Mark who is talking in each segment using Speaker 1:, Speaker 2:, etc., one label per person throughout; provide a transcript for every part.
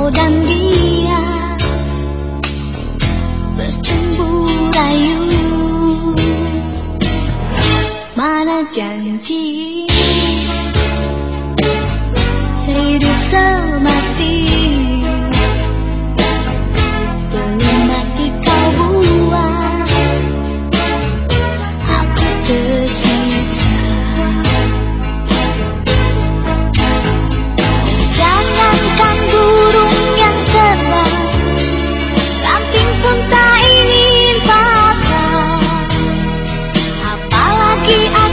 Speaker 1: kau dan dia bercumbu rayu. Mana janji? Sehidup semati. की आ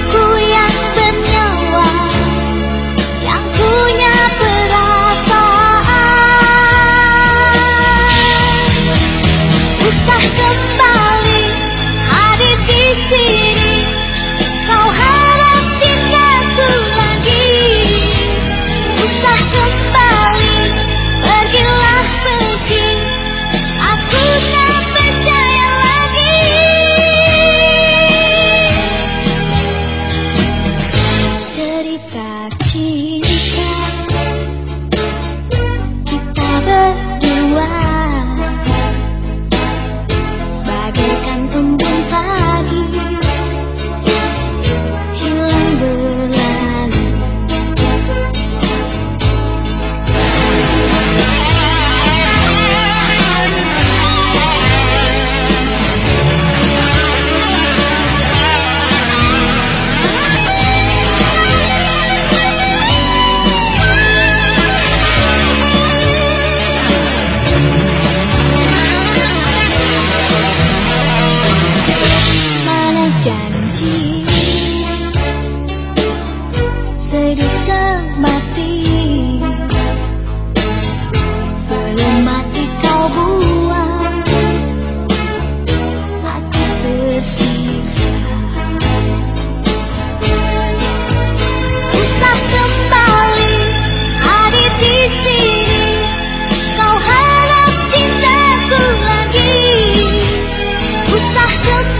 Speaker 1: Just.